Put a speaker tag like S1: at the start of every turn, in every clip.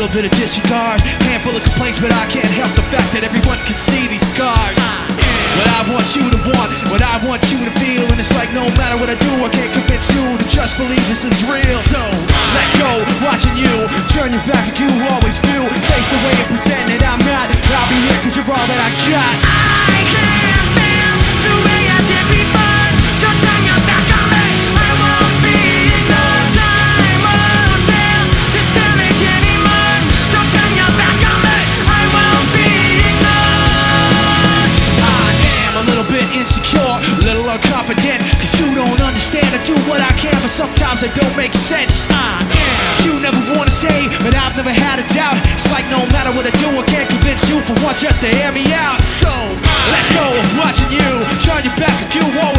S1: little bit of disregard, handful of complaints, but I can't help the fact that everyone can see these scars. What I want you to want, what I want you to feel, and it's like no matter what I do, I can't convince you to just believe this is real. So let go, watching you turn your back like you always do, face away and pretend that I'm not. I'll be here 'cause you're all that I got. Understand. I do what I can, but sometimes it don't make sense. I am. You never wanna say, but I've never had a doubt. It's like no matter what I do, I can't convince you for once just to hear me out. So let go of watching you, turn your back like you always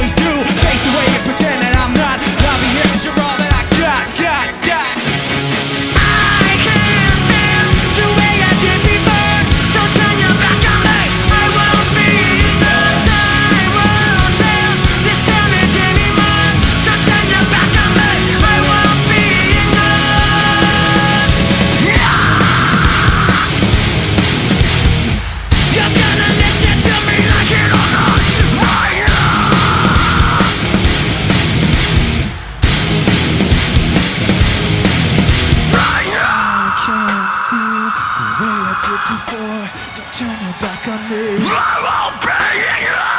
S2: door. Don't turn your back on me. I won't be ignored.